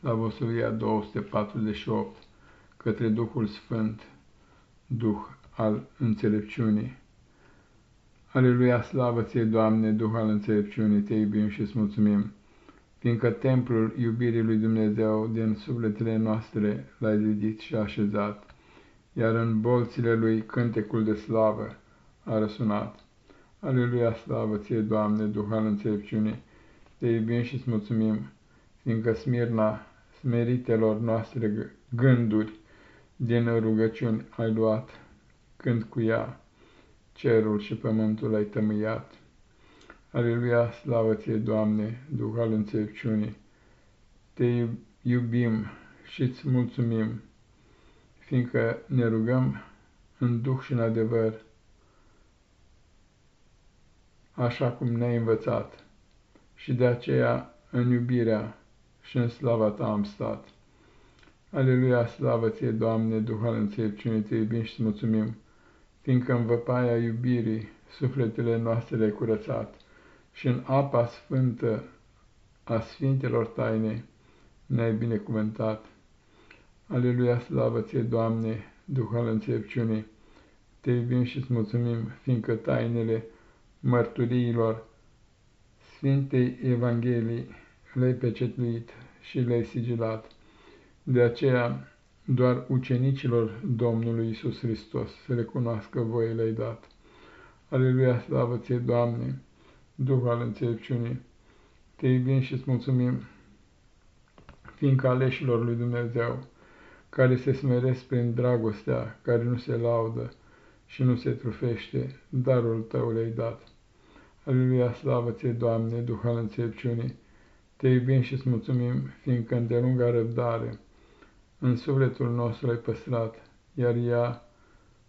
Slavosolia 248 către Duhul Sfânt, Duh al înțelepciunii. Aleluia, slavă ție, Doamne, Duh al înțelepciunii, te iubim și îți mulțumim, fiindcă templul iubirii lui Dumnezeu din sufletele noastre l-ai zidit și așezat, iar în bolțile lui cântecul de slavă a răsunat. Aleluia, slavă ție, Doamne, Duh al înțelepciunii, te iubim și îți mulțumim, fiindcă smirna smeritelor noastre gânduri din rugăciuni ai luat, când cu ea cerul și pământul ai tămâiat. Aleluia, slavă ție, Doamne, Duh al înțelepciunii, te iubim și îți mulțumim, fiindcă ne rugăm în Duh și în adevăr, așa cum ne-ai învățat, și de aceea în iubirea și în slava ta am stat. Aleluia, slavă ție, Doamne, Duh al înțelepciunii, te iubim și mulțumim, fiindcă în văpaia iubirii sufletele noastre le-ai curățat și în apa sfântă a sfintelor taine ne-ai binecuvântat. Aleluia, slavă ție, Doamne, Duh al înțelepciunii, te iubim și îți mulțumim, fiindcă tainele mărturiilor Sfintei Evangheliei le-ai pecetluit și le-ai sigilat. De aceea, doar ucenicilor Domnului Isus Hristos să le cunoască voi le-ai dat. Aleluia, slavă ție, Doamne, Duh al înțelepciunii, te iubim și îți mulțumim, fiindcă aleșilor lui Dumnezeu, care se smeresc prin dragostea, care nu se laudă și nu se trufește, darul tău le-ai dat. Aleluia, slavă ție, Doamne, Duh al înțelepciunii, te iubim și îți mulțumim, fiindcă îndelunga răbdare în sufletul nostru ai păstrat, iar ea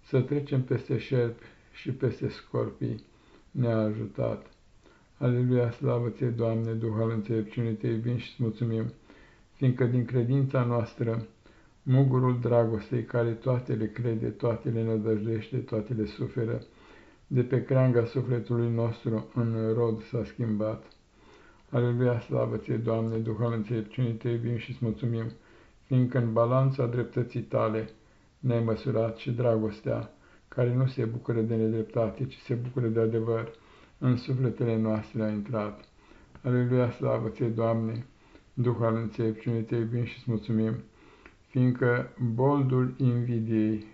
să trecem peste șerpi și peste scorpii ne-a ajutat. Aleluia, slavă ție, Doamne, Duh al înțelepciunii, te iubim și îți mulțumim, fiindcă din credința noastră, mugurul dragostei care toate le crede, toate le nădăjdește, toate le suferă, de pe creanga sufletului nostru în rod s-a schimbat. Aleluia, slavă ție, Doamne, Duh al înțelepciunii, te iubim și îți mulțumim, fiindcă în balanța dreptății tale ne-ai măsurat și dragostea, care nu se bucură de nedreptate, ci se bucură de adevăr, în sufletele noastre a intrat. Aleluia, slavă ție, Doamne, Duh al înțelepciunii, te iubim și îți mulțumim, fiindcă boldul invidiei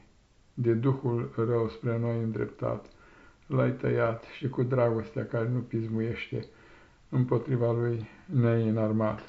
de Duhul rău spre noi îndreptat, l-ai tăiat și cu dragostea care nu pismuiește, împotriva lui ne-ai înarmat.